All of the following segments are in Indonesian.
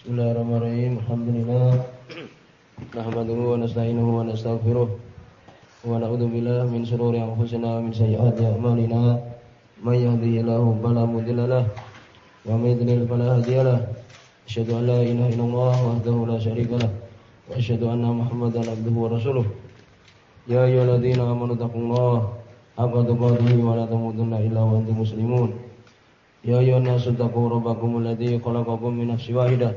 Bismillahirrahmanirrahim. Alhamdulillah. Nahmaduhu wa nasta'inuhu wa nastaghfiruh. Wa na'udzu billahi min shururi anfusina wa min sayyiati a'malina. May yahdihillahu fala mudilla lahu wa may yudlil fala hadiya lahu. Asyhadu an la ilaha illallah wahdahu la syarika lahu wa asyhadu anna Muhammadan abduhu wa rasuluh. Ya ayyuhalladzina amanu taqullaha haqqa tuqatih wa la tamutunna illa wa antum muslimun. Ya ayyuhan nasu taqu rabbakum alladzi khalaqakum min nafsin wahidah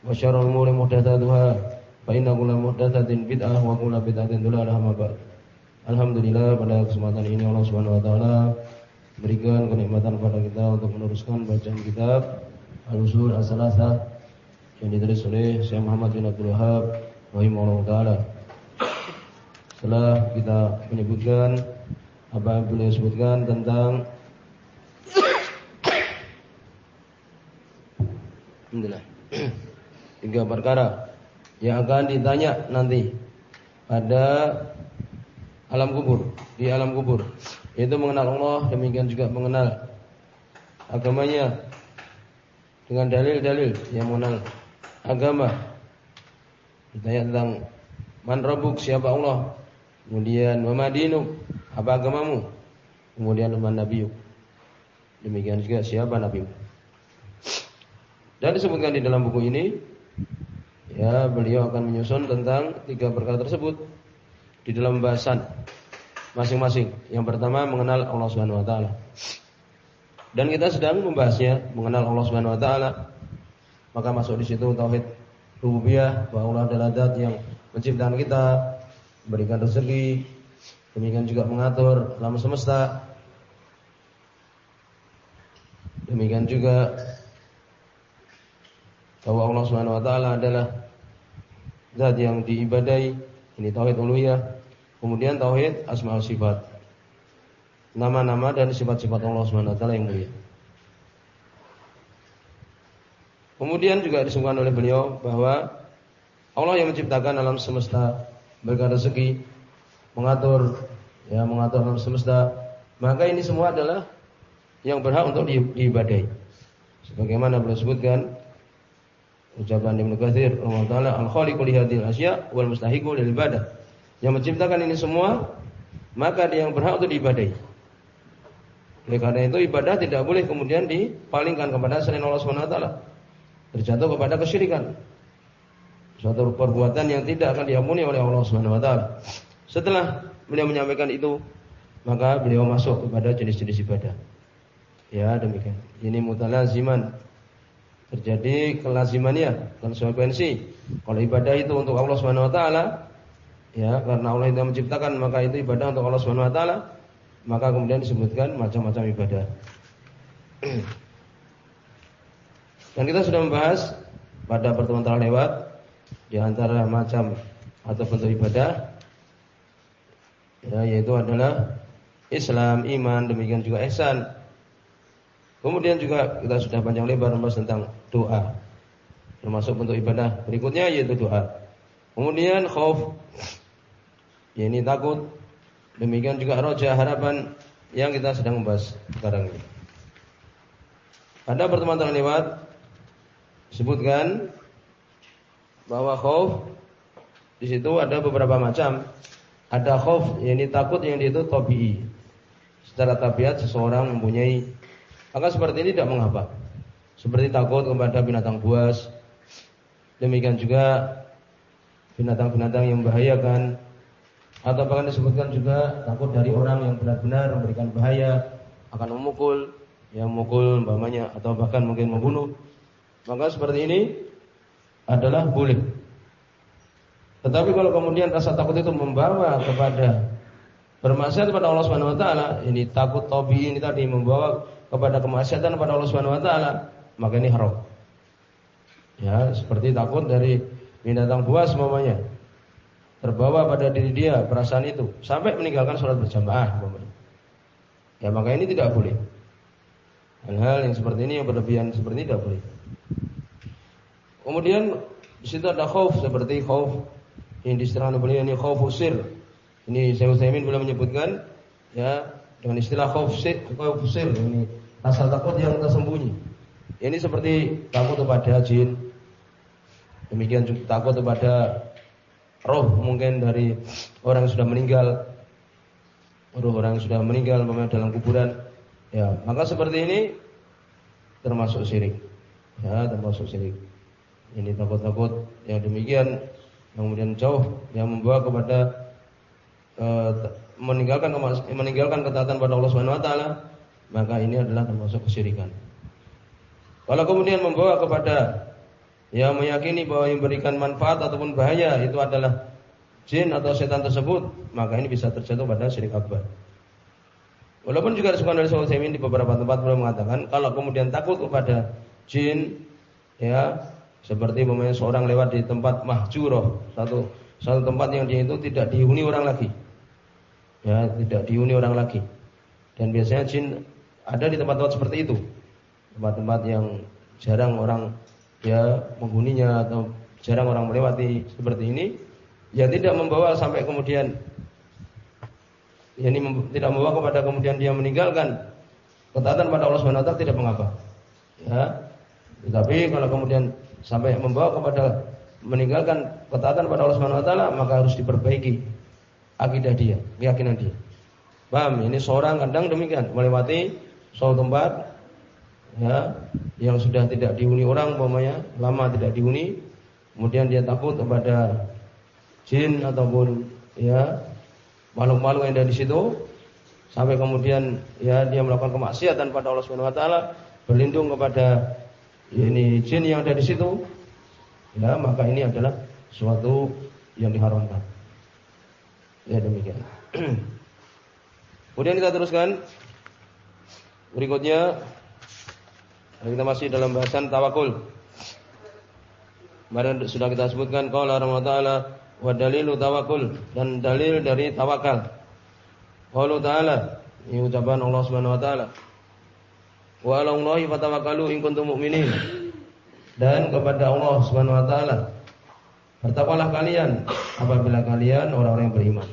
Muhammadin sallallahu alaihi wasallam wa syarrul umuri muhdatsatuha fa inna kulla muhdatsatin bid'ah wa kulla bid'atin dhalalah ma ba'd Alhamdulillah pada kesempatan ini Allah Subhanahu wa taala berikan kenikmatan kepada kita untuk meneruskan bacaan kitab Al-Usul As-Salasah yang ditulis oleh Syekh Muhammad bin Abdul Wahab rahimahullah taala. Setelah kita menyebutkan apa yang beliau sebutkan tentang Alhamdulillah. Tiga perkara yang akan ditanya nanti pada alam kubur, di alam kubur. Yaitu mengenal Allah, demikian juga mengenal agamanya dengan dalil-dalil yang mengenal agama. Ditanya tentang man rabbuk, siapa Allah? Kemudian wa madinuk, apa agamamu? Kemudian man nabiyuk. Demikian juga siapa nabimu. Dan disebutkan di dalam buku ini ya beliau akan menyusun tentang tiga perkara tersebut di dalam bahasan masing-masing. Yang pertama mengenal Allah Subhanahu wa taala. Dan kita sedang membahasnya mengenal Allah Subhanahu wa taala. Maka masuk di situ tauhid rububiyah bahwa Allah adalah zat yang menciptakan kita, memberikan rezeki, demikian juga mengatur alam semesta. Demikian juga bahwa Allah Subhanahu wa taala adalah zat yang diibadai, ini tauhid uluhiyah. Kemudian tauhid asma wa sifat. Nama-nama dan sifat-sifat Allah Subhanahu wa taala yang mulia. Kemudian juga disebutkan oleh beliau bahwa Allah yang menciptakan alam semesta, berikan rezeki, mengatur ya mengatur alam semesta, maka ini semua adalah yang berhak untuk diibadai. Sebagaimana beliau sebutkan Ucapan Ibnu Katsir taala al-khaliqu li hadhil asya wal mustahiqu lil ibadah. Yang menciptakan ini semua maka dia yang berhak untuk diibadahi. Oleh karena itu ibadah tidak boleh kemudian dipalingkan kepada selain Allah Subhanahu wa taala. Terjatuh kepada kesyirikan. Suatu perbuatan yang tidak akan diampuni oleh Allah Subhanahu wa taala. Setelah beliau menyampaikan itu, maka beliau masuk kepada jenis-jenis ibadah. Ya, demikian. Ini mutalaziman terjadi kelazimannya, konsekuensi. Kalau ibadah itu untuk Allah Subhanahu wa taala, ya, karena Allah yang menciptakan, maka itu ibadah untuk Allah Subhanahu wa taala, maka kemudian disebutkan macam-macam ibadah. Dan kita sudah membahas pada pertemuan telah lewat di antara macam atau bentuk ibadah ya, yaitu adalah Islam, iman, demikian juga ihsan. Kemudian juga kita sudah panjang lebar membahas tentang doa. Termasuk bentuk ibadah berikutnya yaitu doa. Kemudian khauf ya ini takut. Demikian juga roja harapan yang kita sedang membahas sekarang ini. Pada pertemuan yang lewat sebutkan bahwa khauf di situ ada beberapa macam. Ada khauf yang ini takut yang itu tabii. Secara tabiat seseorang mempunyai maka seperti ini tidak mengapa. Seperti takut kepada binatang buas. Demikian juga binatang-binatang yang membahayakan atau bahkan disebutkan juga takut dari orang yang benar-benar memberikan bahaya akan memukul, yang memukul umpamanya atau bahkan mungkin membunuh. Maka seperti ini adalah boleh. Tetapi kalau kemudian rasa takut itu membawa kepada bermaksiat kepada Allah Subhanahu wa taala, ini takut tobi ini tadi membawa kepada kemaksiatan kepada Allah Subhanahu wa taala, maka ini haram. Ya, seperti takut dari binatang buas semuanya. Terbawa pada diri dia perasaan itu sampai meninggalkan sholat berjamaah umpamanya. Ya, maka ini tidak boleh. Hal-hal yang seperti ini yang berlebihan seperti ini tidak boleh. Kemudian di situ ada khauf seperti khauf yang diistilahkan beliau ini khauf usir. Ini saya Utsaimin belum menyebutkan ya dengan istilah khauf usir, khauf usir ini rasa takut yang tersembunyi. Ini seperti takut kepada jin, Demikian juga takut kepada roh mungkin dari orang yang sudah meninggal. Roh orang yang sudah meninggal dalam kuburan. Ya, maka seperti ini termasuk syirik. Ya, termasuk syirik. Ini takut-takut yang demikian yang kemudian jauh yang membawa kepada uh, meninggalkan meninggalkan ketaatan pada Allah Subhanahu wa taala, maka ini adalah termasuk kesyirikan. Kalau kemudian membawa kepada yang meyakini bahwa yang memberikan manfaat ataupun bahaya itu adalah jin atau setan tersebut, maka ini bisa terjatuh pada syirik akbar. Walaupun juga disebutkan oleh Syaikhul di beberapa tempat belum mengatakan kalau kemudian takut kepada jin ya seperti memang seorang lewat di tempat mahjuroh satu satu tempat yang dia itu tidak dihuni orang lagi ya tidak dihuni orang lagi dan biasanya jin ada di tempat-tempat seperti itu tempat-tempat yang jarang orang ya menghuninya atau jarang orang melewati seperti ini ya tidak membawa sampai kemudian ya ini tidak membawa kepada kemudian dia meninggalkan ketaatan pada Allah Subhanahu wa taala tidak mengapa. Ya. Tetapi kalau kemudian sampai membawa kepada meninggalkan ketaatan pada Allah Subhanahu wa taala maka harus diperbaiki akidah dia, keyakinan dia. Paham? Ini seorang kadang demikian melewati suatu tempat ya yang sudah tidak dihuni orang umpamanya lama tidak dihuni kemudian dia takut kepada jin ataupun ya makhluk-makhluk yang ada di situ sampai kemudian ya dia melakukan kemaksiatan pada Allah Subhanahu wa taala berlindung kepada ini jin yang ada di situ ya maka ini adalah suatu yang diharamkan. Ya demikian. Kemudian kita teruskan berikutnya kita masih dalam bahasan tawakul. Kemarin sudah kita sebutkan qala Allah taala wa dalilu tawakul dan dalil dari tawakal. Qala ta'ala ini ucapan Allah Subhanahu wa taala. Wa 'alallahi fatawakkalu in kuntum mu'minin. Dan kepada Allah Subhanahu wa taala bertakwalah kalian apabila kalian orang-orang yang beriman.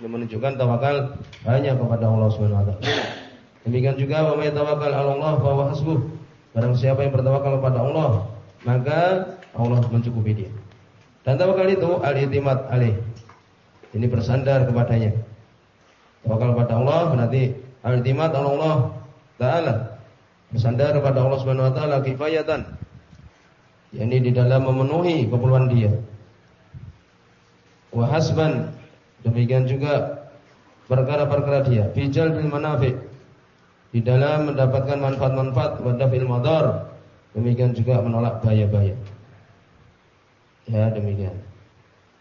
Ini menunjukkan tawakal hanya kepada Allah Subhanahu wa taala. Demikian juga wa may tawakkal 'ala Allah fa huwa hasbuh. Barang siapa yang bertawakal kepada Allah, maka Allah mencukupi dia. Dan tawakal itu al-i'timad alaih. Ini bersandar kepadanya. Tawakal kepada Allah berarti al-i'timad Allah taala. Bersandar kepada Allah Subhanahu wa taala kifayatan. yakni di dalam memenuhi keperluan dia. Wa hasban demikian juga perkara-perkara dia, bijal bil manafi' di dalam mendapatkan manfaat-manfaat wadafil madar demikian juga menolak bahaya-bahaya. Ya demikian.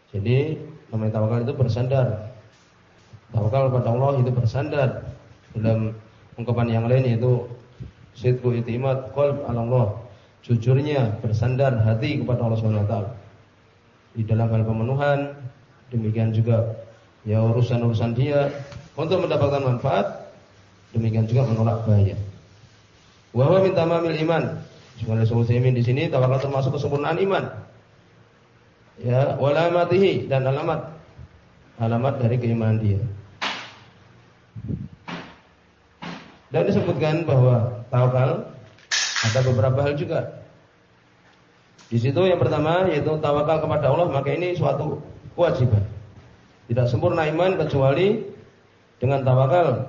Jadi namanya tawakal itu bersandar. Tawakal kepada Allah itu bersandar. Dalam ungkapan yang lain yaitu sidqu itimad qalb ala Allah. Jujurnya bersandar hati kepada Allah Subhanahu wa taala. Di dalam hal pemenuhan demikian juga. Ya urusan-urusan dia untuk mendapatkan manfaat Demikian juga menolak bahaya. Wa minta mamil iman. Sebenarnya Sulaiman di sini tawakal termasuk kesempurnaan iman. Ya, walamatihi dan alamat alamat dari keimanan dia. Dan disebutkan bahwa tawakal ada beberapa hal juga. Di situ yang pertama yaitu tawakal kepada Allah, maka ini suatu kewajiban. Tidak sempurna iman kecuali dengan tawakal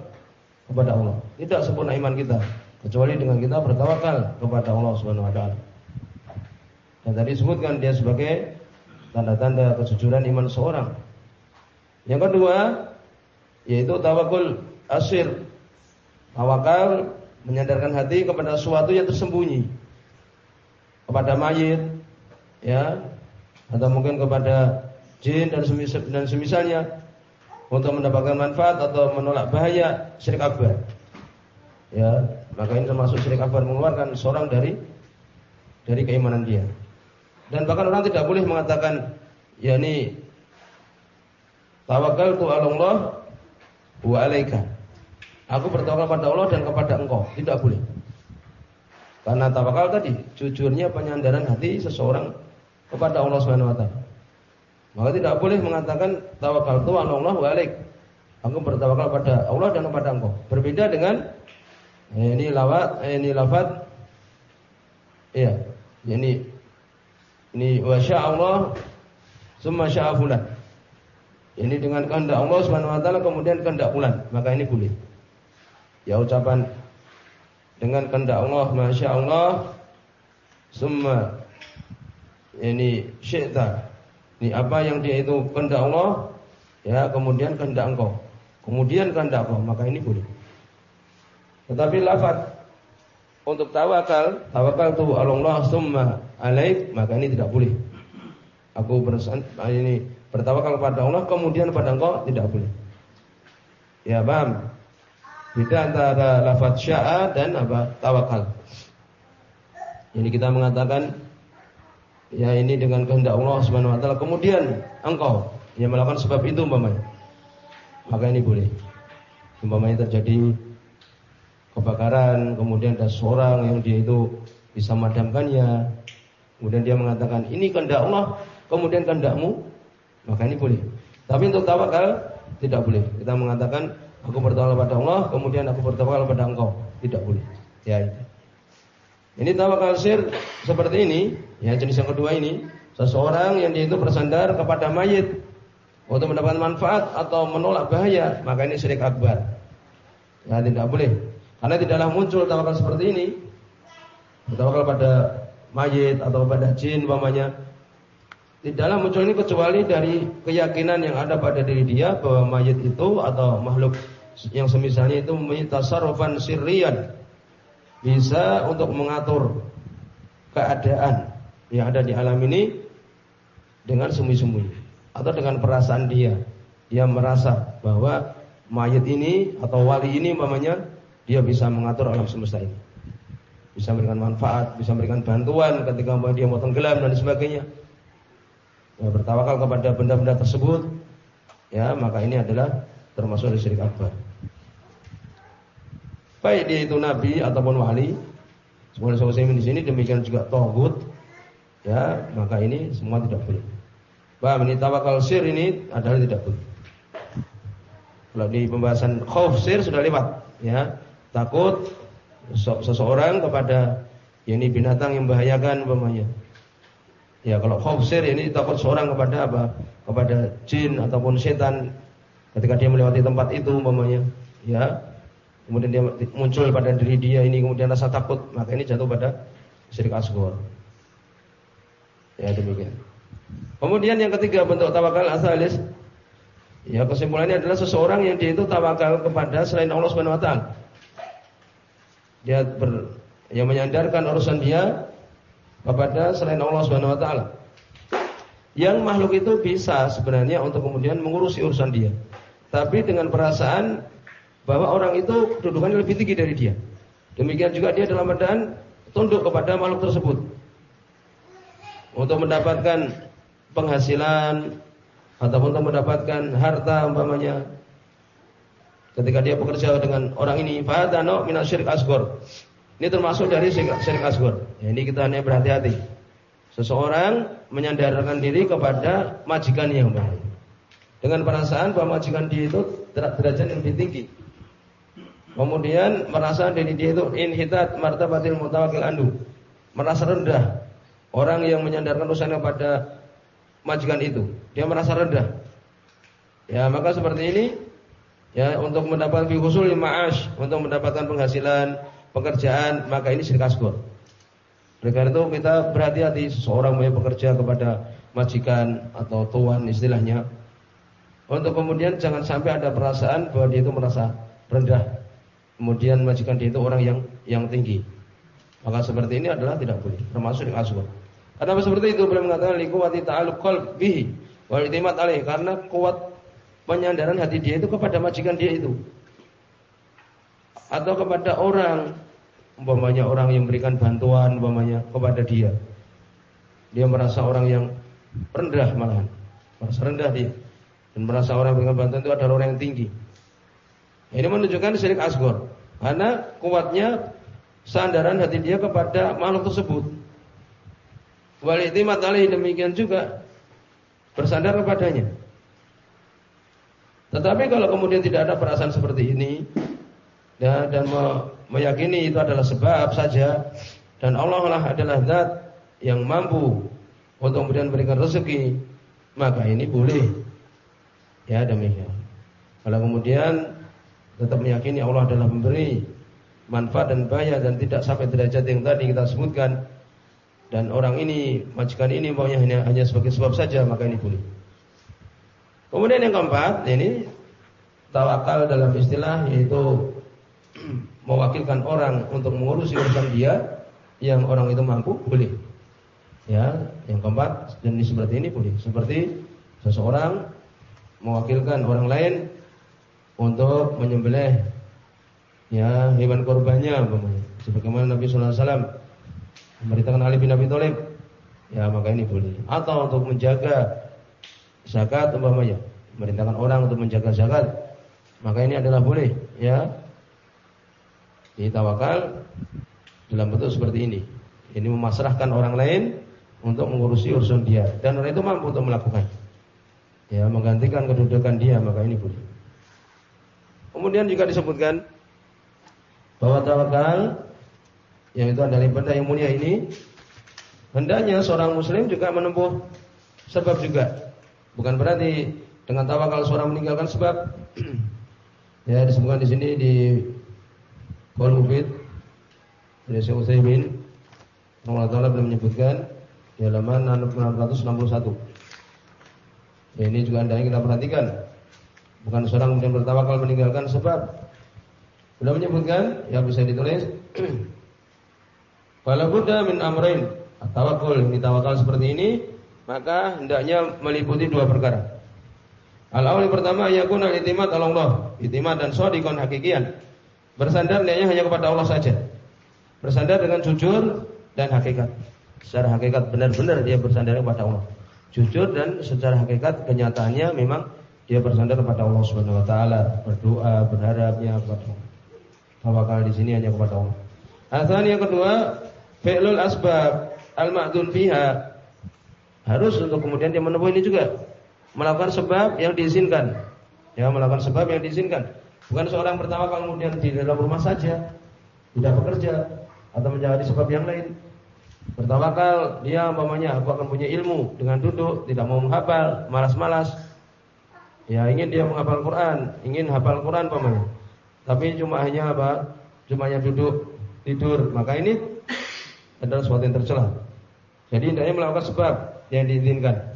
kepada Allah. Tidak sempurna iman kita kecuali dengan kita bertawakal kepada Allah Subhanahu wa taala. Dan tadi disebutkan dia sebagai tanda-tanda kejujuran iman seorang. Yang kedua yaitu tawakul asir. Tawakal menyadarkan hati kepada sesuatu yang tersembunyi. Kepada mayit ya atau mungkin kepada jin dan semisalnya untuk mendapatkan manfaat atau menolak bahaya syirik akbar. Ya, maka ini termasuk syirik akbar mengeluarkan seorang dari dari keimanan dia. Dan bahkan orang tidak boleh mengatakan ya ini tawakal tu Allah wa alaika. Aku bertawakal pada Allah dan kepada engkau. Tidak boleh. Karena tawakal tadi jujurnya penyandaran hati seseorang kepada Allah Subhanahu wa taala. Maka tidak boleh mengatakan tawakal tu Allah wa. Aku bertawakal pada Allah dan kepada engkau. Berbeda dengan eh, ini lawat, eh, ini lafaz Iya. Ini ini wa Allah summa sya'a fulan. Ini dengan kehendak Allah Subhanahu wa taala kemudian kehendak fulan, maka ini boleh. Ya ucapan dengan kehendak Allah, Masya Allah summa ini syi'ta. Ini apa yang dia itu kehendak Allah, ya kemudian kehendak engkau. Kemudian kehendak Allah, maka ini boleh. Tetapi lafaz untuk tawakal, tawakal itu Allah summa alaik, maka ini tidak boleh. Aku bersan, ini bertawakal kepada Allah, kemudian pada engkau tidak boleh. Ya paham? Beda antara lafaz sya'a dan apa? Tawakal. Ini kita mengatakan ya ini dengan kehendak Allah Subhanahu wa taala kemudian engkau yang melakukan sebab itu umpamanya. Maka ini boleh. Umpamanya terjadi kebakaran, kemudian ada seorang yang dia itu bisa madamkannya, kemudian dia mengatakan ini kehendak Allah, kemudian kehendakmu, maka ini boleh. Tapi untuk tawakal tidak boleh. Kita mengatakan aku bertawakal pada Allah, kemudian aku bertawakal pada engkau, tidak boleh. Ya itu. Ini tawakal sir seperti ini, ya jenis yang kedua ini, seseorang yang dia itu bersandar kepada mayit untuk mendapatkan manfaat atau menolak bahaya, maka ini syirik akbar. Ya tidak boleh. Karena tidaklah muncul tawakal seperti ini. Tawakal pada mayit atau pada jin umpamanya. Tidaklah muncul ini kecuali dari keyakinan yang ada pada diri dia bahwa mayit itu atau makhluk yang semisalnya itu mempunyai tasarrufan sirrian. Bisa untuk mengatur keadaan yang ada di alam ini dengan sembunyi-sembunyi atau dengan perasaan dia. Dia merasa bahwa mayit ini atau wali ini umpamanya dia bisa mengatur alam semesta ini. Bisa memberikan manfaat, bisa memberikan bantuan ketika dia mau tenggelam dan sebagainya. Ya, bertawakal kepada benda-benda tersebut, ya maka ini adalah termasuk syirik akbar. Baik dia itu nabi ataupun wali, semua saya di sini demikian juga togut, ya maka ini semua tidak boleh. Paham ini tawakal sir ini adalah tidak boleh. Kalau di pembahasan khauf sir sudah lewat, ya takut seseorang kepada ini binatang yang membahayakan umpamanya. Ya kalau khaufsir ini takut seorang kepada apa? Kepada jin ataupun setan ketika dia melewati tempat itu umpamanya. Ya. Kemudian dia muncul pada diri dia ini kemudian rasa takut, maka ini jatuh pada syirik asghar. Ya demikian. Kemudian yang ketiga bentuk tawakal asalis Ya kesimpulannya adalah seseorang yang dia itu tawakal kepada selain Allah Subhanahu wa taala dia ber, yang menyandarkan urusan dia kepada selain Allah Subhanahu wa taala. Yang makhluk itu bisa sebenarnya untuk kemudian mengurusi urusan dia. Tapi dengan perasaan bahwa orang itu kedudukannya lebih tinggi dari dia. Demikian juga dia dalam keadaan tunduk kepada makhluk tersebut. Untuk mendapatkan penghasilan ataupun untuk mendapatkan harta umpamanya Ketika dia bekerja dengan orang ini, fadano minasyirik asgor. Ini termasuk dari syirik asgor. Ya, ini kita hanya berhati-hati. Seseorang menyandarkan diri kepada majikan yang baik. Dengan perasaan bahwa majikan dia itu derajat yang lebih tinggi. Kemudian merasa diri dia itu inhitat martabatil mutawakil andu. Merasa rendah. Orang yang menyandarkan urusannya kepada majikan itu. Dia merasa rendah. Ya, maka seperti ini ya untuk mendapatkan fi husul ma'ash, untuk mendapatkan penghasilan, pekerjaan, maka ini syirik asghar. Oleh karena itu kita berhati-hati seseorang yang bekerja kepada majikan atau tuan istilahnya. Untuk kemudian jangan sampai ada perasaan bahwa dia itu merasa rendah. Kemudian majikan dia itu orang yang yang tinggi. Maka seperti ini adalah tidak boleh, termasuk syirik asghar. Karena seperti itu beliau mengatakan liquwati ta'alluq qalbihi wal itimat karena kuat penyandaran hati dia itu kepada majikan dia itu atau kepada orang umpamanya orang yang memberikan bantuan umpamanya kepada dia Dia merasa orang yang rendah malahan. Merasa rendah dia. Dan merasa orang yang bantuan itu adalah orang yang tinggi. Ini menunjukkan syirik asgor. Karena kuatnya sandaran hati dia kepada makhluk tersebut. Walitimat alaihi demikian juga bersandar kepadanya. Tetapi kalau kemudian tidak ada perasaan seperti ini ya, dan meyakini itu adalah sebab saja dan Allah lah adalah zat yang mampu untuk kemudian memberikan rezeki, maka ini boleh. Ya demikian. Kalau kemudian tetap meyakini Allah adalah memberi manfaat dan bahaya dan tidak sampai derajat yang tadi kita sebutkan dan orang ini majikan ini maunya hanya, hanya sebagai sebab saja maka ini boleh. Kemudian yang keempat, ini tawakal dalam istilah yaitu mewakilkan orang untuk mengurusi urusan dia yang orang itu mampu boleh. Ya, yang keempat jenis seperti ini boleh. Seperti seseorang mewakilkan orang lain untuk menyembelih ya hewan korbannya Sebagaimana Nabi sallallahu alaihi wasallam memerintahkan Ali bin Abi Thalib, ya maka ini boleh. Atau untuk menjaga zakat umpamanya, merintahkan orang untuk menjaga zakat, maka ini adalah boleh, ya. Tawakal dalam bentuk seperti ini. Ini memasrahkan orang lain untuk mengurusi urusan dia dan orang itu mampu untuk melakukan. Ya, menggantikan kedudukan dia, maka ini boleh. Kemudian juga disebutkan bahwa tawakal yang itu adalah ibadah yang mulia ini hendaknya seorang muslim juga menempuh sebab juga Bukan berarti dengan tawakal seorang meninggalkan sebab. ya disebutkan di sini di Qaul Mufid dari Syekh Utsaimin Allah Taala belum menyebutkan di halaman 661. Ya, ini juga hendaknya kita perhatikan. Bukan seorang kemudian bertawakal meninggalkan sebab. Belum menyebutkan, ya bisa ditulis. Fala budda min amrain. Tawakul, ini tawakal seperti ini maka hendaknya meliputi dua perkara. Al-awwal pertama yakuna itimat Allah, itimat dan shadiqan hakikian. Bersandar hanya hanya kepada Allah saja. Bersandar dengan jujur dan hakikat. Secara hakikat benar-benar dia bersandar kepada Allah. Jujur dan secara hakikat kenyataannya memang dia bersandar kepada Allah Subhanahu wa taala, berdoa, berharapnya kepada Allah. Tawakal di sini hanya kepada Allah. Asal yang kedua, fi'lul asbab al-ma'dun fiha harus untuk kemudian dia menempuh ini juga melakukan sebab yang diizinkan. Ya, melakukan sebab yang diizinkan. Bukan seorang pertama kemudian di dalam rumah saja tidak bekerja atau menjadi sebab yang lain. Bertawakal dia umpamanya aku akan punya ilmu dengan duduk, tidak mau menghafal, malas-malas. Ya, ingin dia menghafal Quran, ingin hafal Quran umpamanya. Tapi cuma hanya apa? Cuma hanya duduk, tidur. Maka ini adalah sesuatu yang tercela. Jadi hendaknya melakukan sebab yang diizinkan.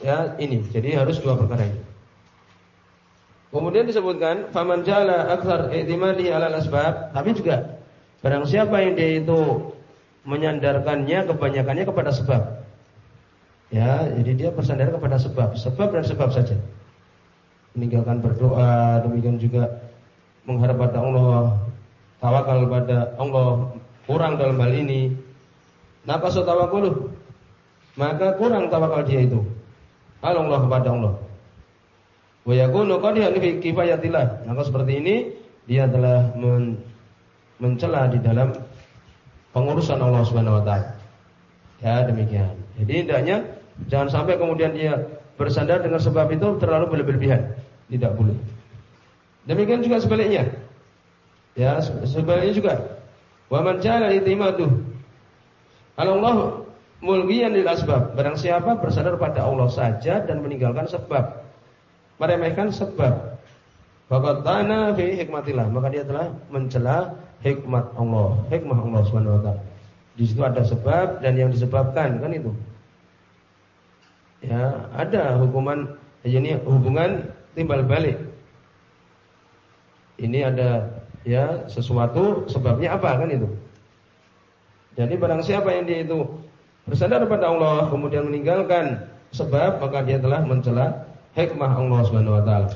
Ya, ini. Jadi harus dua perkara ini. Kemudian disebutkan faman jala akthar i'timadi 'ala asbab, tapi juga barang siapa yang dia itu menyandarkannya kebanyakannya kepada sebab. Ya, jadi dia bersandar kepada sebab, sebab dan sebab saja. Meninggalkan berdoa, demikian juga mengharap pada Allah, tawakal pada Allah, kurang dalam hal ini. Napa so tawakuluh? maka kurang tawakal dia itu. Allah kepada Allah. Wa yakunu qad fi kifayatillah. Maka seperti ini dia telah men mencela di dalam pengurusan Allah Subhanahu wa taala. Ya, demikian. Jadi hendaknya jangan sampai kemudian dia bersandar dengan sebab itu terlalu berlebihan. Tidak boleh. Demikian juga sebaliknya. Ya, sebaliknya juga. Wa man jala itimadu. Allah mulgiyan lil asbab. Barang siapa bersandar pada Allah saja dan meninggalkan sebab. Meremehkan sebab. Faqad tana fi hikmatillah. Maka dia telah mencela hikmat Allah, hikmah Allah Subhanahu wa taala. Di situ ada sebab dan yang disebabkan kan itu. Ya, ada hukuman ini hubungan timbal balik. Ini ada ya sesuatu sebabnya apa kan itu. Jadi barang siapa yang dia itu bersandar pada Allah kemudian meninggalkan sebab maka dia telah mencela hikmah Allah Subhanahu wa taala.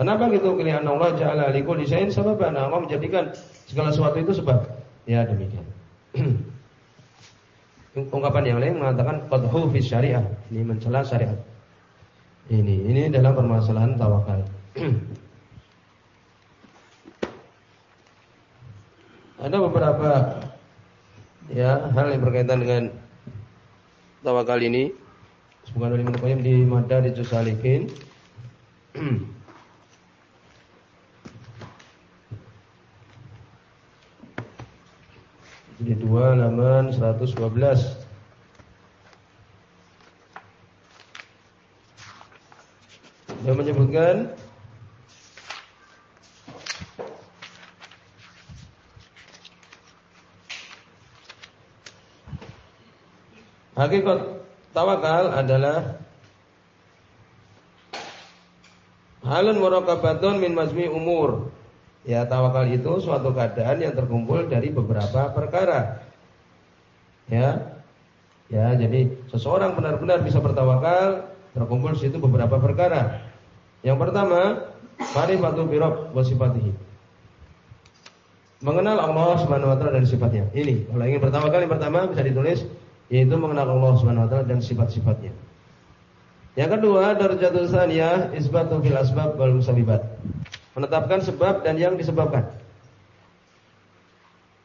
Kenapa gitu? Kalian Allah ja'ala likulli sababan. Allah menjadikan segala sesuatu itu sebab. Ya demikian. ungkapan yang lain mengatakan qadhu fi syariah, ini mencela syariat. Ini ini dalam permasalahan tawakal. Ada beberapa ya hal yang berkaitan dengan tawakal ini. Semoga Qayyim di Madarijus Salikin. Di dua halaman 112. Dia menyebutkan Hakikat tawakal adalah halun murakabatun min mazmi umur. Ya, tawakal itu suatu keadaan yang terkumpul dari beberapa perkara. Ya. Ya, jadi seseorang benar-benar bisa bertawakal terkumpul situ beberapa perkara. Yang pertama, marifatu bi rabb. Mengenal Allah Subhanahu wa taala dan sifatnya. Ini, kalau ingin bertawakal yang pertama bisa ditulis yaitu mengenal Allah Subhanahu wa taala dan sifat-sifatnya. Yang kedua, darajatul saniyah isbatu fil asbab wal musabbibat. Menetapkan sebab dan yang disebabkan.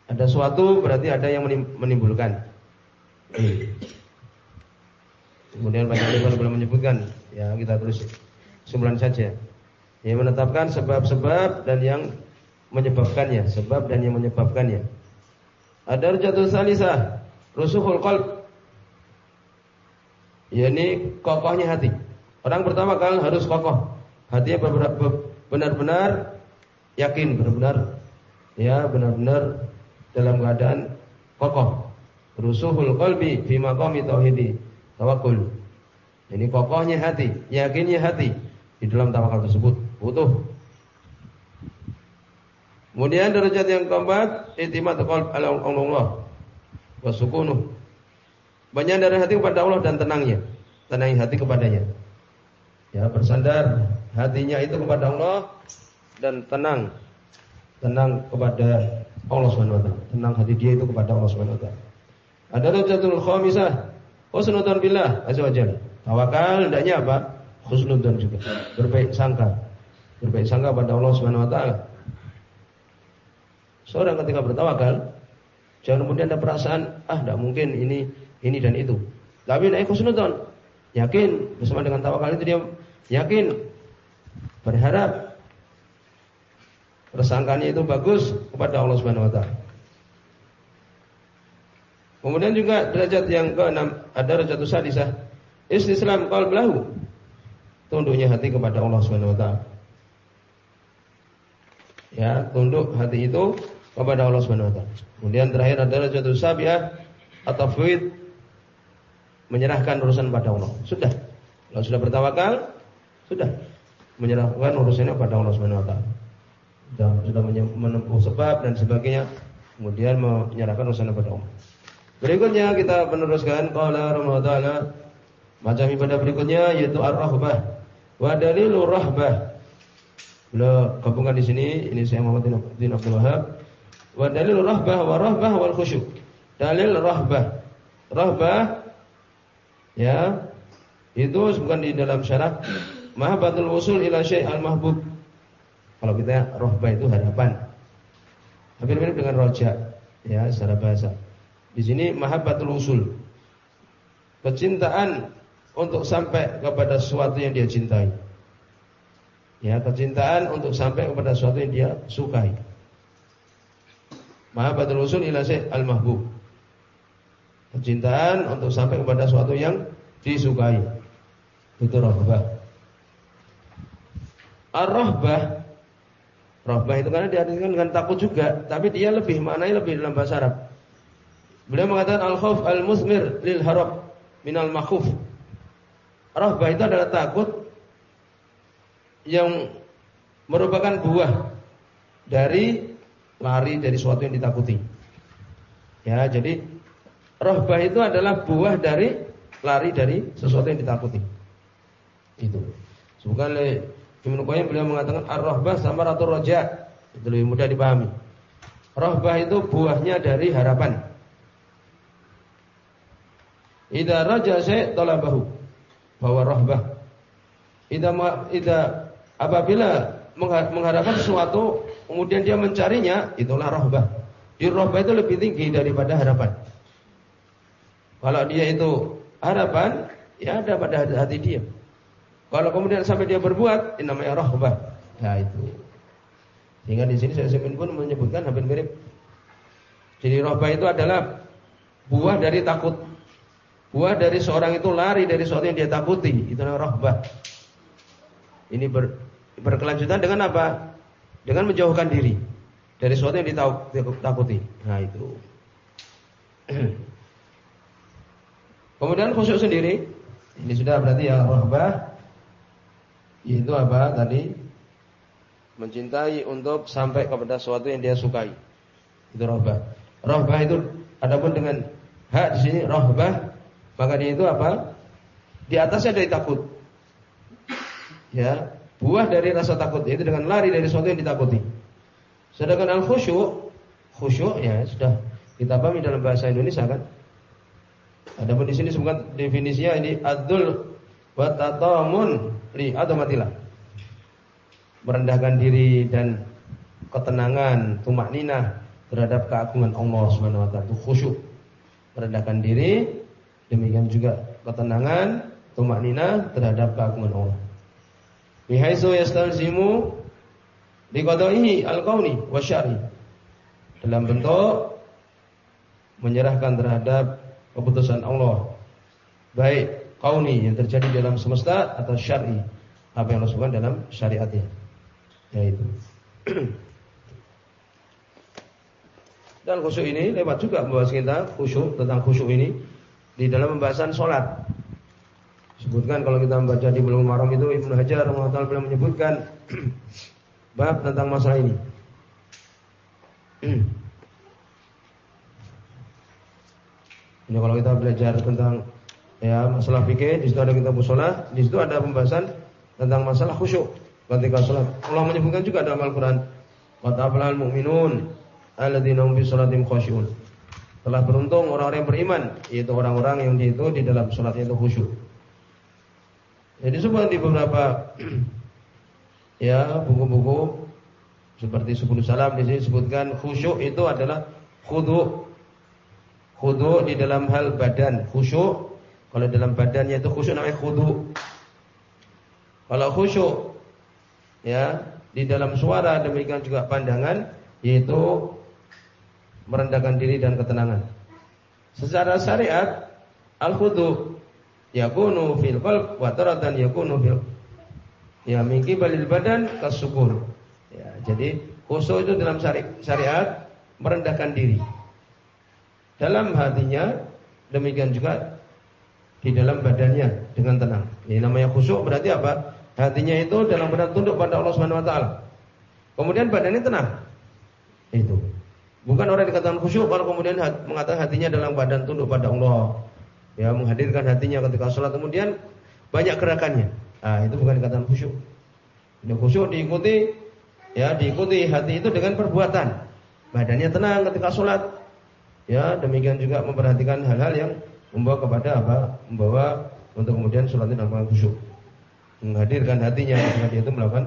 Ada suatu berarti ada yang menimbulkan. Kemudian banyak yang belum menyebutkan, ya kita tulis sumberan saja. Ya menetapkan sebab-sebab dan yang menyebabkannya, sebab dan yang menyebabkannya. Ada jatuh salisah, rusuhul qalb yakni kokohnya hati. Orang pertama kali harus kokoh. Hatinya benar-benar yakin, benar-benar ya benar-benar dalam keadaan kokoh. Rusuhul qalbi fi maqami tauhidi tawakkul. Ini kokohnya hati, yakinnya hati di dalam tawakal tersebut. Butuh. Kemudian derajat yang keempat, itimad qalb ala Allah wa banyak dari hati kepada Allah dan tenangnya. Tenangi hati kepadanya. Ya, bersandar hatinya itu kepada Allah dan tenang. Tenang kepada Allah Subhanahu wa taala. Tenang hati dia itu kepada Allah Subhanahu wa taala. Ada rujatul khamisah. Husnudzan billah azza wajalla. Tawakal hendaknya apa? Husnudzan juga. Berbaik sangka. Berbaik sangka pada Allah Subhanahu wa taala. Seorang ketika bertawakal, jangan kemudian ada perasaan, ah tidak mungkin ini ini dan itu. Tapi naik khusnudzon, yakin bersama dengan tawakal itu dia yakin berharap persangkanya itu bagus kepada Allah Subhanahu wa taala. Kemudian juga derajat yang keenam ada derajat sadisah istislam qalblahu tunduknya hati kepada Allah Subhanahu wa taala. Ya, tunduk hati itu kepada Allah Subhanahu wa taala. Kemudian terakhir ada derajat sabiah atau fuid menyerahkan urusan pada Allah. Sudah. Kalau sudah bertawakal, sudah menyerahkan urusannya pada Allah Subhanahu wa taala. Sudah, sudah menempuh sebab dan sebagainya, kemudian menyerahkan urusannya pada Allah. Berikutnya kita meneruskan qala Taala macam ibadah berikutnya yaitu ar-rahbah wa dalilur rahbah. Beliau gabungkan di sini ini saya Muhammad bin Abdul Wahab. Wa dalilur rahbah wa rahbah wal khusyuk. Dalil rahbah. Rahbah Ya. Itu bukan di dalam syarat mahabbatul usul ila syai' al mahbub. Kalau kita rohbah itu harapan. Hampir mirip dengan roja ya secara bahasa. Di sini mahabbatul usul. Kecintaan untuk sampai kepada sesuatu yang dia cintai. Ya, kecintaan untuk sampai kepada sesuatu yang dia sukai. Mahabbatul usul ila syai' al mahbub. Kecintaan untuk sampai kepada sesuatu yang disukai. Itu rohbah. Ar-rohbah Rohbah itu karena diartikan dengan takut juga, tapi dia lebih maknanya lebih dalam bahasa Arab. Beliau mengatakan al-khauf al-musmir lil harab minal makhuf. Rohbah itu adalah takut yang merupakan buah dari lari dari sesuatu yang ditakuti. Ya, jadi rohbah itu adalah buah dari lari dari sesuatu yang ditakuti. Itu. Semoga Ibnu Qayyim beliau mengatakan ar-rahbah sama ratu roja. Itu lebih mudah dipahami. Rahbah itu buahnya dari harapan. Idza raja syai' talabahu. Bahwa rahbah. Idza idza apabila mengharapkan sesuatu kemudian dia mencarinya, itulah rahbah. Di rahbah itu lebih tinggi daripada harapan. Kalau dia itu harapan, ya ada pada hati dia. Kalau kemudian sampai dia berbuat, ini namanya rahbah. Ya itu. Sehingga di sini saya pun menyebutkan hampir mirip. Jadi rahbah itu adalah buah dari takut. Buah dari seorang itu lari dari sesuatu yang dia takuti. Itu namanya rahbah. Ini ber, berkelanjutan dengan apa? Dengan menjauhkan diri dari sesuatu yang ditakuti. Nah itu. Kemudian khusyuk sendiri, ini sudah berarti ya rahbah itu apa tadi? Mencintai untuk sampai kepada sesuatu yang dia sukai. Itu rohbah. Rohbah itu adapun dengan hak di sini rohbah, maka dia itu apa? Di atasnya dari takut. Ya, buah dari rasa takut itu dengan lari dari sesuatu yang ditakuti. Sedangkan al khusyuk, khusyuk ya sudah kita pahami dalam bahasa Indonesia kan. Adapun di sini sebutkan definisinya ini adul wa tatamun li atau matilah. Merendahkan diri dan ketenangan, tumak nina terhadap keagungan Allah Subhanahu wa taala. Khusyuk. Merendahkan diri, demikian juga ketenangan, tumak nina terhadap keagungan Allah. Bihaisu yastalzimu liqada'ihi al-kauni wa syar'i. Dalam bentuk menyerahkan terhadap keputusan Allah. Baik kauni yang terjadi dalam semesta atau syar'i. Apa yang Allah sebutkan dalam syariatnya. Yaitu. Dan khusyuk ini lewat juga membahas kita khusyuk tentang khusyuk ini di dalam pembahasan sholat sebutkan kalau kita membaca di Bulughul Maram itu Ibnu Hajar Allah beliau menyebutkan bab tentang masalah ini. Ini kalau kita belajar tentang ya masalah fikih di situ ada kitab sholat di situ ada pembahasan tentang masalah khusyuk ketika sholat. Allah menyebutkan juga dalam Al-Quran qad aflahal mu'minun alladzina hum sholatim khusyun telah beruntung orang-orang yang beriman yaitu orang-orang yang itu di dalam sholatnya itu khusyuk. Jadi semua di beberapa ya buku-buku seperti sepuluh salam di sini disebutkan khusyuk itu adalah khudu khudu di dalam hal badan. Khusyuk kalau dalam badannya itu khusyuk namanya khudu. Kalau khusyuk ya di dalam suara demikian juga pandangan yaitu merendahkan diri dan ketenangan. Secara syariat al-khudu yakunu fil qalb wa taratan yakunu fil ya min qibalil badan kasukun. Ya, jadi khusyuk itu dalam syariat merendahkan diri. Dalam hatinya demikian juga di dalam badannya dengan tenang. Ini namanya khusyuk berarti apa? Hatinya itu dalam benar tunduk pada Allah Subhanahu wa taala. Kemudian badannya tenang. Itu. Bukan orang dikatakan khusyuk kalau kemudian mengatakan hatinya dalam badan tunduk pada Allah. Ya, menghadirkan hatinya ketika sholat kemudian banyak gerakannya. Ah, itu bukan dikatakan khusyuk. Ini khusyuk diikuti ya, diikuti hati itu dengan perbuatan. Badannya tenang ketika sholat. Ya, demikian juga memperhatikan hal-hal yang membawa kepada apa? Membawa untuk kemudian sholatnya dalam khusyuk. Menghadirkan hatinya ketika dia itu melakukan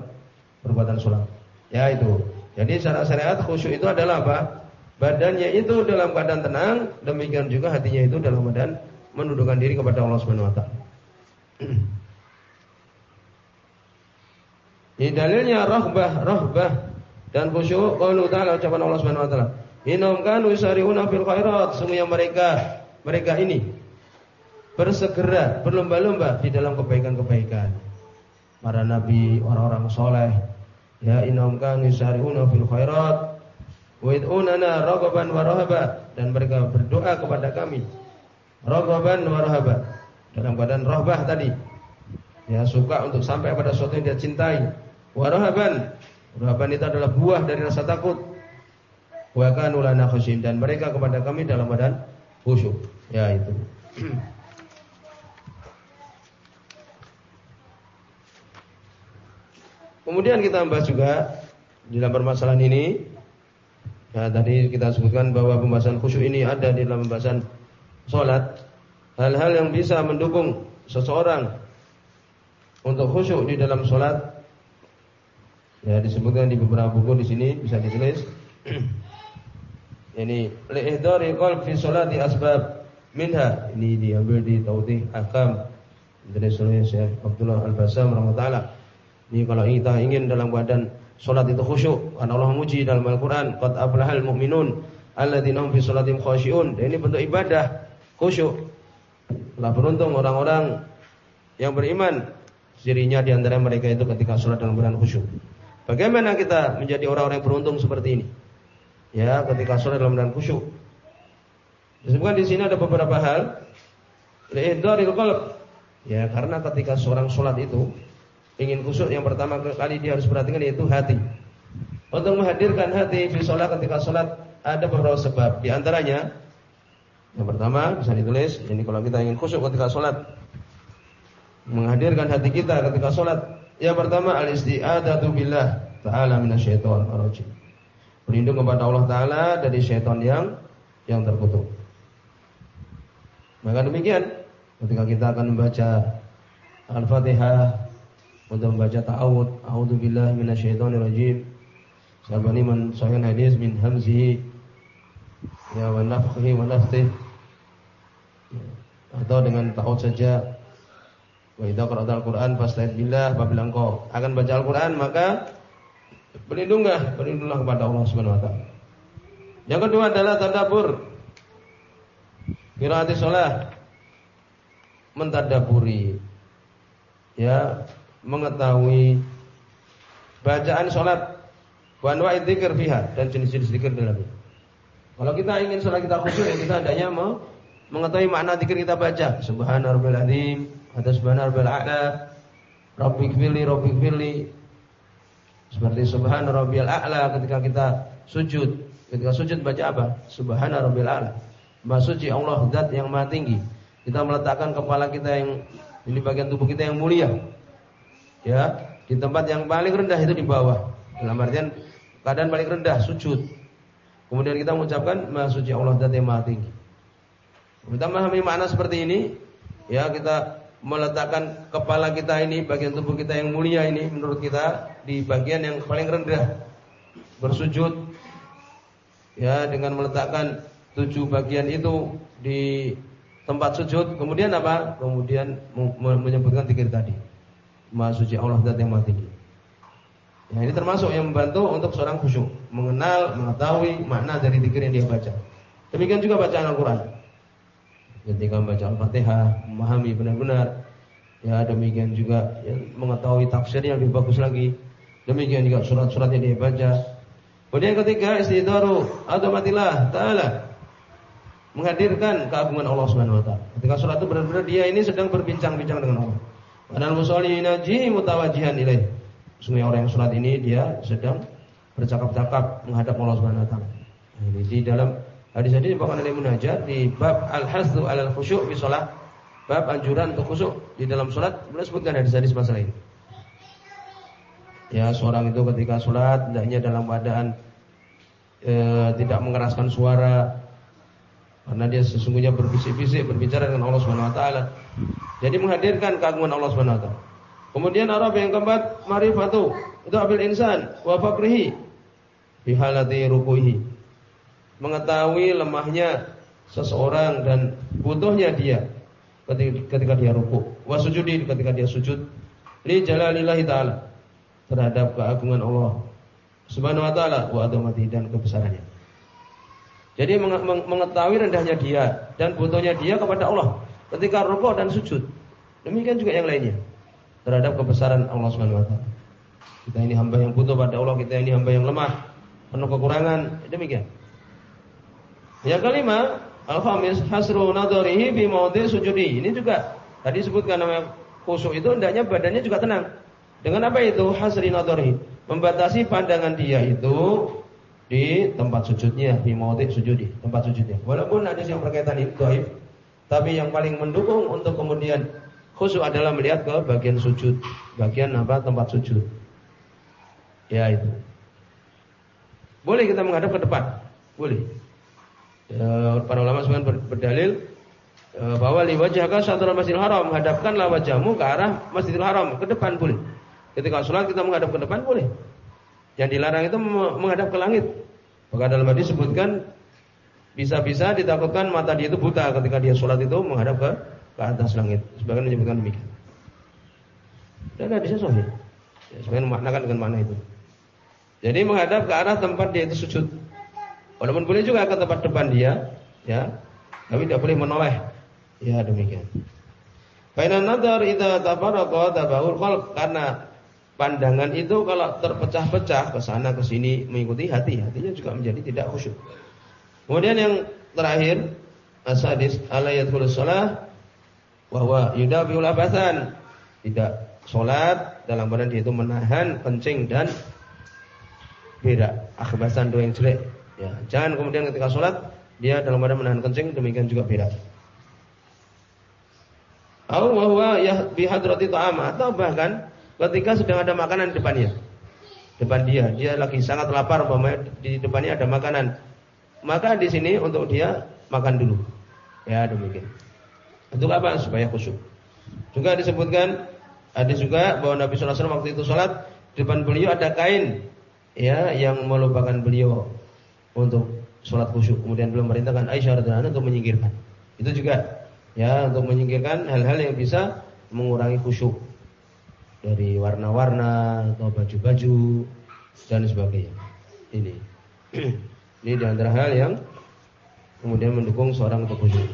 perbuatan sholat. Ya itu. Jadi secara syariat khusyuk itu adalah apa? Badannya itu dalam keadaan tenang, demikian juga hatinya itu dalam keadaan menundukkan diri kepada Allah Subhanahu wa taala. Ini dalilnya rahbah, rahbah dan khusyuk qaulu ta'ala ucapan Allah Subhanahu wa taala. Innahum kanu fil khairat, mereka mereka ini bersegera, berlomba-lomba di dalam kebaikan-kebaikan. Para nabi, orang-orang soleh, ya innahum kanu yusari'una fil khairat wa yad'unana raghaban wa rahaba dan mereka berdoa kepada kami raghaban wa rahaba dalam keadaan rahbah tadi. Ya suka untuk sampai pada sesuatu yang dia cintai. Wa rahaban, rahaban itu adalah buah dari rasa takut. Wa kanu lana dan mereka kepada kami dalam keadaan khusyuk. Ya itu. Kemudian kita membahas juga di dalam permasalahan ini. Ya, tadi kita sebutkan bahwa pembahasan khusyuk ini ada di dalam pembahasan sholat. hal-hal yang bisa mendukung seseorang untuk khusyuk di dalam sholat ya disebutkan di beberapa buku di sini bisa ditulis. Ini li'ihdari qalb fi sholati asbab minha. Ini diambil di tautih akam dari Syekh Abdullah Al-Basam rahimahullah ini kalau kita ingin dalam keadaan sholat itu khusyuk karena Allah memuji dalam Al-Qur'an qad aflahal mu'minun alladzina hum fi sholatim khashi'un ini bentuk ibadah khusyuk telah beruntung orang-orang yang beriman cirinya di antara mereka itu ketika sholat dalam keadaan khusyuk. Bagaimana kita menjadi orang-orang yang beruntung seperti ini? Ya, ketika sholat dalam keadaan khusyuk. Disebutkan di sini ada beberapa hal. Li'idharil qalb. Ya, karena ketika seorang sholat itu ingin khusyuk yang pertama kali dia harus perhatikan yaitu hati. Untuk menghadirkan hati di sholat ketika sholat ada beberapa sebab. Di antaranya yang pertama bisa ditulis, ini kalau kita ingin khusyuk ketika sholat, menghadirkan hati kita ketika sholat. Yang pertama al-isti'adatu billah ta'ala minasyaitonir rajim. Berlindung kepada Allah taala dari syaitan yang yang terkutuk. Maka demikian ketika kita akan membaca Al-Fatihah untuk membaca ta'awud, a'udzu billahi minasyaitonir rajim. Sabani man sahih hadis min hamzihi ya wa nafkhi wa naftih atau dengan ta'awud saja. Wa idza qara'ta al-Qur'an fasta'id billah apabila engkau akan baca Al-Qur'an maka berlindunglah berlindunglah kepada Allah Subhanahu wa taala. Yang kedua adalah tadabbur. Qiraati shalah. Mentadaburi ya mengetahui bacaan salat wa anwa'i dzikir fiha dan jenis-jenis zikir dalamnya kalau kita ingin sholat kita khusyuk, ya kita mau mengetahui makna zikir kita baca. Subhana rabbil azim, atau subhana rabbil a'la, rabbik fili. Seperti subhana rabbil a'la ketika kita sujud. Ketika sujud baca apa? Subhana rabbil a'la. Maha Allah zat yang maha tinggi. Kita meletakkan kepala kita yang ini bagian tubuh kita yang mulia. Ya, di tempat yang paling rendah itu di bawah. Dalam artian keadaan paling rendah sujud. Kemudian kita mengucapkan Maha suci Allah dan yang maha tinggi. Kita memahami makna seperti ini, ya kita meletakkan kepala kita ini, bagian tubuh kita yang mulia ini menurut kita di bagian yang paling rendah. Bersujud ya dengan meletakkan tujuh bagian itu di tempat sujud. Kemudian apa? Kemudian menyebutkan tiga tadi. Maha suci Allah dan yang maha tinggi. Ya, ini termasuk yang membantu untuk seorang khusyuk, mengenal, mengetahui makna dari zikir yang dia baca. Demikian juga bacaan Al-Qur'an. Ketika membaca Al-Fatihah, memahami benar-benar ya demikian juga ya, mengetahui tafsirnya lebih bagus lagi. Demikian juga surat-surat yang dia baca. Kemudian ketiga istidharu azamatillah taala menghadirkan keagungan Allah taala. Ketika surat itu benar-benar dia ini sedang berbincang-bincang dengan Allah. Padahal musallina ji mutawajihan ilaih. Sungguh orang yang sholat ini dia sedang bercakap-cakap menghadap Allah Subhanahu wa taala. Ini di dalam hadis hadis bahkan oleh Munajat di bab al-hasdu al khusyuk di sholat, bab anjuran untuk khusyuk di dalam sholat, beliau sebutkan hadis-hadis masalah ini. Ya, seorang itu ketika sholat hendaknya dalam keadaan e, tidak mengeraskan suara karena dia sesungguhnya berbisik-bisik berbicara dengan Allah Subhanahu wa taala. Jadi menghadirkan keagungan Allah Subhanahu wa taala. Kemudian Arab yang keempat marifatu itu abil insan wa fakrihi fi halati rukuhi. Mengetahui lemahnya seseorang dan butuhnya dia ketika, ketika dia ruku. Wa sujudi ketika dia sujud. Li jalalillahi taala terhadap keagungan Allah Subhanahu wa taala wa adamati dan kebesarannya. Jadi mengetahui rendahnya dia dan butuhnya dia kepada Allah ketika rukuk dan sujud. Demikian juga yang lainnya terhadap kebesaran Allah Subhanahu wa taala. Kita ini hamba yang butuh pada Allah, kita ini hamba yang lemah, penuh kekurangan, demikian. Yang kelima, al-khamis hasru nadharihi fi mawdi' sujudi. Ini juga tadi sebutkan nama khusyuk itu hendaknya badannya juga tenang. Dengan apa itu? Hasri nadharihi, membatasi pandangan dia itu di tempat sujudnya, di mawdi' sujudi, tempat sujudnya. Walaupun ada yang berkaitan itu tapi yang paling mendukung untuk kemudian Khusyuk adalah melihat ke bagian sujud, bagian apa tempat sujud. Ya itu. Boleh kita menghadap ke depan, boleh. Ya, para ulama sebenarnya berdalil e, bahwa liwajhaka syatrul Masjidil Haram, hadapkanlah wajahmu ke arah Masjidil Haram, ke depan boleh. Ketika sholat kita menghadap ke depan boleh. Yang dilarang itu menghadap ke langit. Maka dalam hadis disebutkan bisa-bisa ditakutkan mata dia itu buta ketika dia sholat itu menghadap ke ke atas langit. Sebagian menyebutkan demikian. Dan hadisnya sahih. Ya, sebagian memaknakan dengan mana itu. Jadi menghadap ke arah tempat dia itu sujud. Walaupun boleh juga ke tempat depan dia, ya. Tapi tidak boleh menoleh. Ya demikian. Karena pandangan itu kalau terpecah-pecah ke sana ke sini mengikuti hati, hatinya juga menjadi tidak khusyuk. Kemudian yang terakhir asadis alayatul shalah bahwa yudafiul abasan tidak sholat dalam badan dia itu menahan kencing dan berak akhbasan doa yang jelek. Ya jangan kemudian ketika sholat dia dalam badan menahan kencing demikian juga berak atau bahwa ya bihadrati ta'am atau bahkan ketika sedang ada makanan di depannya. Depan dia, dia lagi sangat lapar bahwa di depannya ada makanan. Maka di sini untuk dia makan dulu. Ya, demikian. Untuk apa? Supaya khusyuk. Juga disebutkan ada juga bahwa Nabi sallallahu alaihi wasallam waktu itu salat depan beliau ada kain ya yang melupakan beliau untuk sholat khusyuk. Kemudian beliau merintahkan Aisyah radhiyallahu untuk menyingkirkan. Itu juga ya untuk menyingkirkan hal-hal yang bisa mengurangi khusyuk dari warna-warna atau baju-baju dan sebagainya. Ini. Ini di antara hal yang kemudian mendukung seorang untuk khusyuk.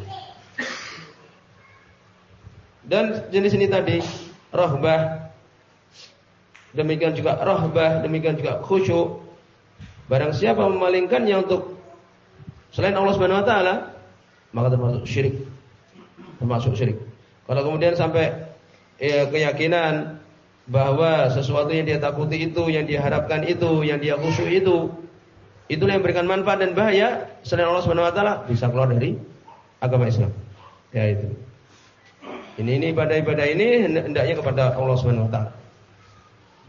Dan jenis ini tadi rohbah demikian juga rohbah demikian juga khusyuk barang siapa memalingkannya untuk selain Allah Subhanahu wa taala maka termasuk syirik termasuk syirik. Kalau kemudian sampai ya, keyakinan bahwa sesuatu yang dia takuti itu, yang dia harapkan itu, yang dia khusyuk itu, itulah yang memberikan manfaat dan bahaya selain Allah Subhanahu wa taala bisa keluar dari agama Islam. Ya itu. Ini ini ibadah-ibadah ini hendaknya kepada Allah Subhanahu wa taala.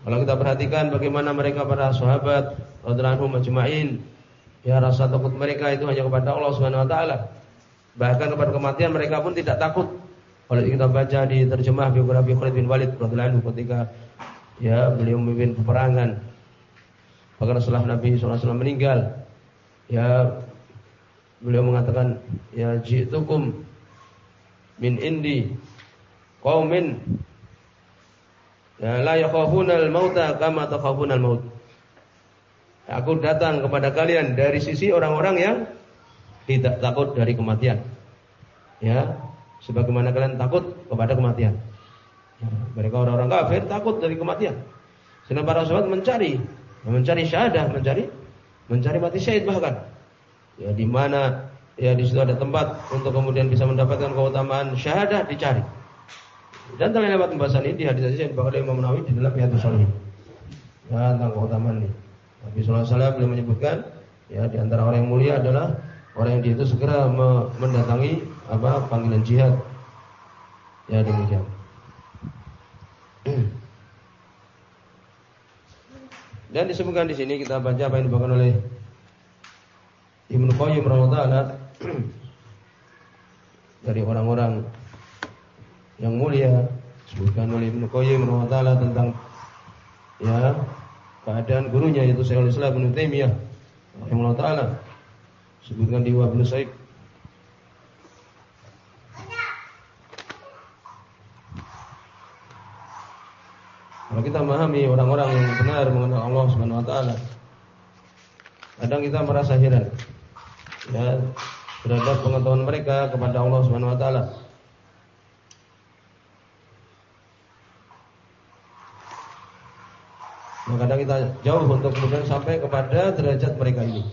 Kalau kita perhatikan bagaimana mereka para sahabat radhiyallahu majma'in ya rasa takut mereka itu hanya kepada Allah Subhanahu wa taala. Bahkan kepada kematian mereka pun tidak takut. Kalau kita baca di terjemah biografi Khalid bin Walid radhiyallahu ketika ya beliau memimpin peperangan. Bahkan setelah Nabi SAW meninggal, ya beliau mengatakan, ya jitukum min indi qaumin ya la yakhafuna al-mauta kama takhafuna al-maut. Aku datang kepada kalian dari sisi orang-orang yang tidak takut dari kematian. Ya, sebagaimana kalian takut kepada kematian. Ya, mereka orang-orang kafir takut dari kematian. Sedangkan para sahabat mencari, mencari syahadah, mencari mencari mati syahid bahkan. Ya, di mana ya di situ ada tempat untuk kemudian bisa mendapatkan keutamaan syahadah dicari. Dan telah lewat pembahasan ini di hadis hadis yang dibawa oleh Imam Nawawi di dalam Riyadhus Shalihin. Ya, tentang keutamaan ini. Nabi sallallahu alaihi wasallam beliau menyebutkan ya di antara orang yang mulia adalah orang yang dia itu segera mendatangi apa panggilan jihad. Ya demikian. Dan disebutkan di sini kita baca apa yang dibawakan oleh Ibnu Qayyim rahimahullah dari orang-orang yang mulia disebutkan oleh Ibnu Qayyim rahimahullah tentang ya keadaan gurunya yaitu Syekhul Islam Ibnu Taimiyah rahimahullah taala Sebutkan di Wabnu Saib. Kalau kita memahami orang-orang yang benar mengenal Allah Subhanahu wa taala, kadang kita merasa heran ya terhadap pengetahuan mereka kepada Allah Subhanahu wa taala. Nah, kadang kita jauh untuk kemudian sampai kepada derajat mereka ini.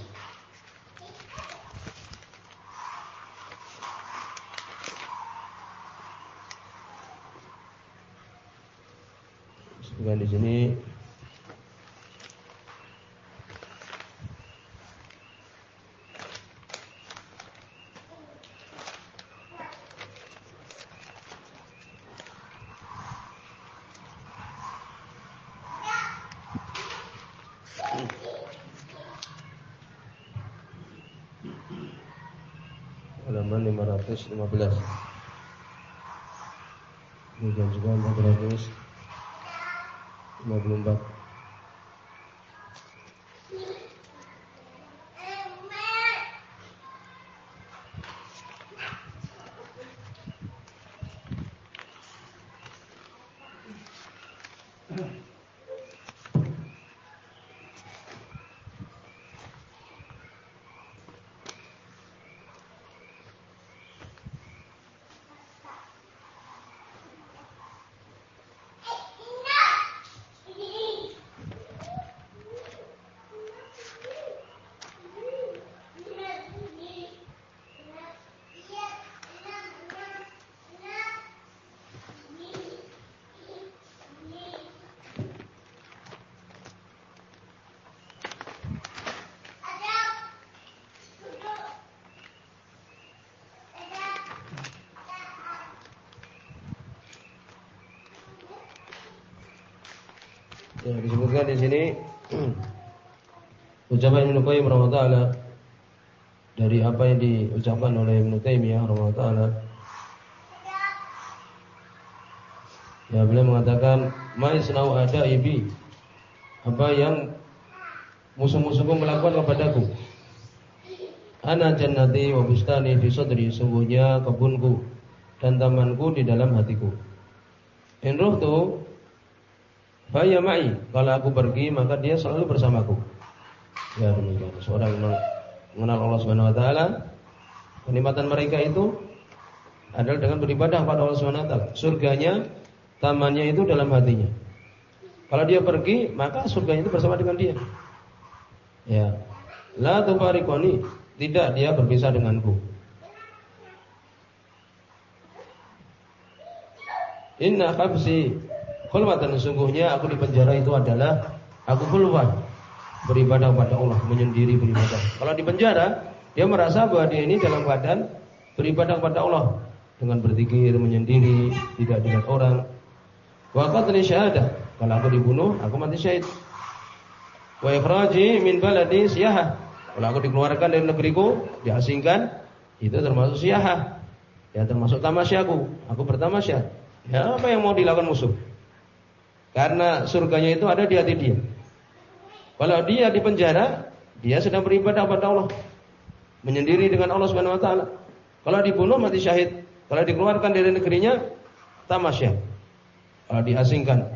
dan juga lima puluh empat. Di sini ucapan Ibnu Qayyim rahimahullah dari apa yang diucapkan oleh Ibnu Taimiyah rahimahullah Ya, beliau mengatakan, "Ma'isnau ada ibi." Apa yang musuh-musuhku melakukan kepadaku? Ana jannati wa bustani fi sadri, sungguhnya kebunku dan tamanku di dalam hatiku. In ruhtu Faya ma'i. Kalau aku pergi maka dia selalu bersamaku. Ya demikian. Seorang mengenal Allah Subhanahu wa taala, kenikmatan mereka itu adalah dengan beribadah kepada Allah Subhanahu wa taala. Surganya, tamannya itu dalam hatinya. Kalau dia pergi, maka surganya itu bersama dengan dia. Ya. La tufarikoni, tidak dia berpisah denganku. Inna khabsi Khulwatan sesungguhnya aku di penjara itu adalah aku keluar beribadah kepada Allah, menyendiri beribadah. Kalau di penjara, dia merasa bahwa dia ini dalam keadaan beribadah kepada Allah dengan berzikir, menyendiri, tidak dilihat orang. Wa qatli syahadah. Kalau aku dibunuh, aku mati syahid. Wa ikhraji min baladi siyahah. Kalau aku dikeluarkan dari negeriku, diasingkan, itu termasuk siyahah. Ya termasuk tamasyaku. Aku bertamasya. Ya apa yang mau dilakukan musuh? Karena surganya itu ada di hati dia. Kalau dia di penjara, dia sedang beribadah kepada Allah. Menyendiri dengan Allah Subhanahu wa taala. Kalau dibunuh mati syahid. Kalau dikeluarkan dari negerinya tamasya. Kalau diasingkan.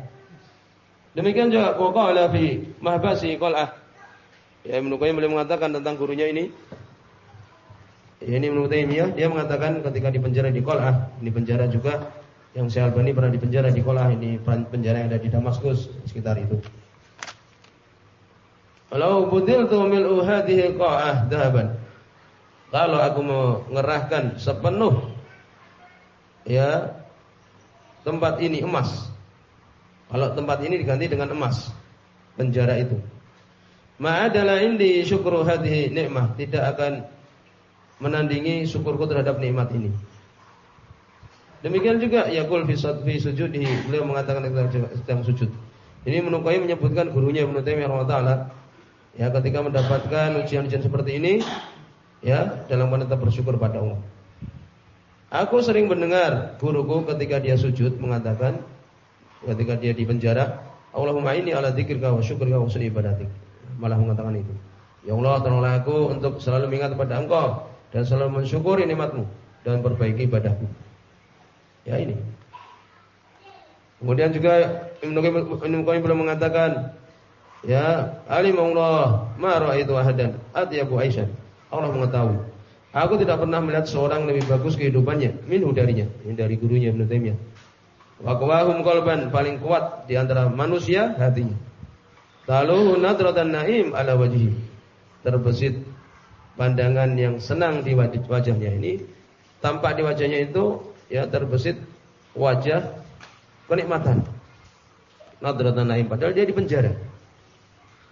Demikian juga qala fi mahbasi qal'ah. Ya Ibnu Qayyim boleh mengatakan tentang gurunya ini. Ya, ini Ibnu Taimiyah dia mengatakan ketika di penjara di qal'ah, ini penjara juga yang Syekh Albani pernah dipenjara di Kolah ini penjara yang ada di Damaskus sekitar itu. Kalau budil tu mil uhadihi qa'ah dahaban. Kalau aku mengerahkan sepenuh ya tempat ini emas. Kalau tempat ini diganti dengan emas penjara itu. Ma'adalah indi syukru hadhihi nikmah, tidak akan menandingi syukurku terhadap nikmat ini. Demikian juga Yaqul fi fi sujudi beliau mengatakan sedang sujud. Ini menukai menyebutkan gurunya Ibnu Taimiyah rahimahullah ya ketika mendapatkan ujian-ujian seperti ini ya dalam menetap bersyukur pada Allah. Aku sering mendengar guruku ketika dia sujud mengatakan ketika dia di penjara, Allahumma ini ala dzikrika wa syukrika wa husni ibadatik. Malah mengatakan itu. Ya Allah tolonglah aku untuk selalu mengingat kepada Engkau dan selalu mensyukuri nikmatmu dan perbaiki ibadahku. Ya ini. Kemudian juga Ibnu Qayyim belum mengatakan ya alimullah ma raaitu ahadan atyabu Aisyah. Allah mengetahui. Aku tidak pernah melihat seorang lebih bagus kehidupannya minhu darinya, ini dari gurunya Ibnu Taimiyah. Wa qawahum qalban paling kuat di antara manusia hatinya. Lalu nadratan naim ala wajhi. Terbesit pandangan yang senang di wajahnya ini tampak di wajahnya itu ya terbesit wajah kenikmatan. Nadratan naim padahal dia di penjara.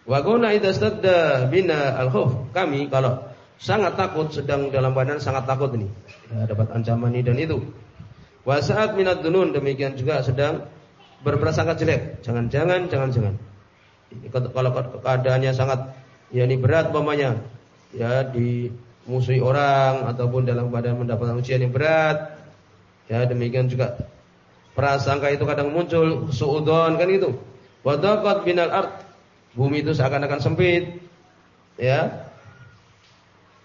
Wa qulna idza stadda bina al-khauf. Kami kalau sangat takut sedang dalam badan sangat takut ini. Ya, dapat ancaman ini dan itu. Wa saat minat dunun demikian juga sedang berprasangka jelek. Jangan-jangan jangan-jangan. Kalau keadaannya sangat ya ini berat umpamanya ya di musuhi orang ataupun dalam keadaan mendapatkan ujian yang berat. Ya, demikian juga prasangka itu kadang muncul suudon kan itu. Wadaqat binal art. Bumi itu seakan-akan sempit. Ya.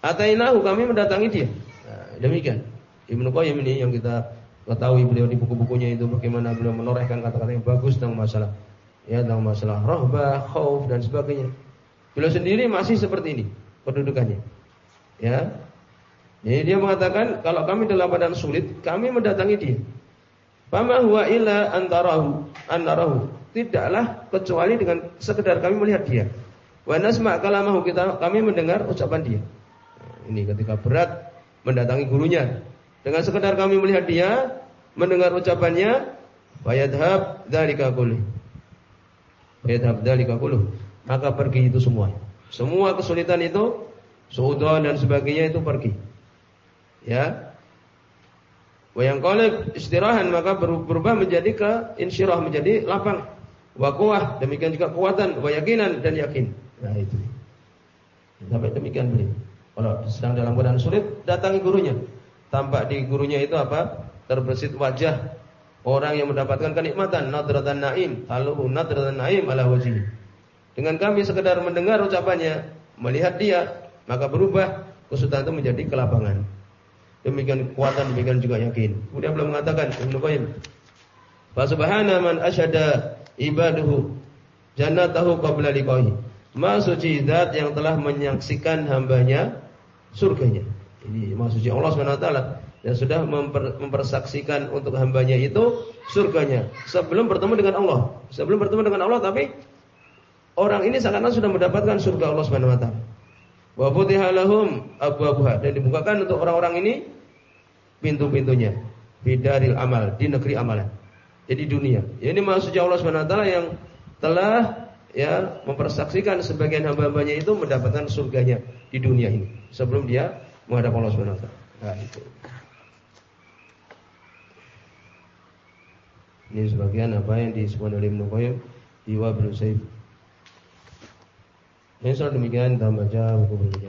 Atainahu kami mendatangi dia. Nah, demikian. Ibnu Qayyim ini yang kita ketahui beliau di buku-bukunya itu bagaimana beliau menorehkan kata-kata yang bagus tentang masalah ya tentang masalah rohbah, khauf dan sebagainya. Beliau sendiri masih seperti ini pendudukannya. Ya. Jadi dia mengatakan kalau kami dalam keadaan sulit, kami mendatangi dia. Fama huwa illa antarahu antarahu. Tidaklah kecuali dengan sekedar kami melihat dia. Wa nasma kalamahu kita kami mendengar ucapan dia. Nah, ini ketika berat mendatangi gurunya. Dengan sekedar kami melihat dia, mendengar ucapannya, wayadhab dzalika kulli. Wayadhab dzalika kullu. Maka pergi itu semua. Semua kesulitan itu suudon dan sebagainya itu pergi. Ya. Wayang kolib istirahat maka berubah menjadi ke insyirah menjadi lapang. Wakuah demikian juga kekuatan, wayakinan dan yakin. Nah itu. Sampai demikian beliau. Kalau sedang dalam keadaan sulit, datangi gurunya. Tampak di gurunya itu apa? Terbesit wajah orang yang mendapatkan kenikmatan, nadratan naim, haluhu nadratan naim ala wajhi. Dengan kami sekedar mendengar ucapannya, melihat dia, maka berubah kesulitan itu menjadi kelapangan. Demikian kekuatan, demikian juga yakin. Kemudian belum mengatakan Ibnu Qayyim. Fa subhana man asyada ibaduhu jannatahu qabla liqahi. Maha suci zat yang telah menyaksikan hambanya surganya. Ini maha suci Allah SWT yang sudah memper, mempersaksikan untuk hambanya itu surganya sebelum bertemu dengan Allah. Sebelum bertemu dengan Allah tapi orang ini seakan sudah mendapatkan surga Allah Subhanahu wa taala. Wa futiha lahum abwabuha dan dibukakan untuk orang-orang ini pintu-pintunya bidaril amal di negeri amalan. Jadi dunia. Ya, ini maksudnya Allah Subhanahu wa taala yang telah ya mempersaksikan sebagian hamba-hambanya itu mendapatkan surganya di dunia ini sebelum dia menghadap Allah Subhanahu wa taala. Nah, itu. Ini sebagian apa yang disebut oleh Ibnu Qayyim di. Ini soal demikian kita baca buku.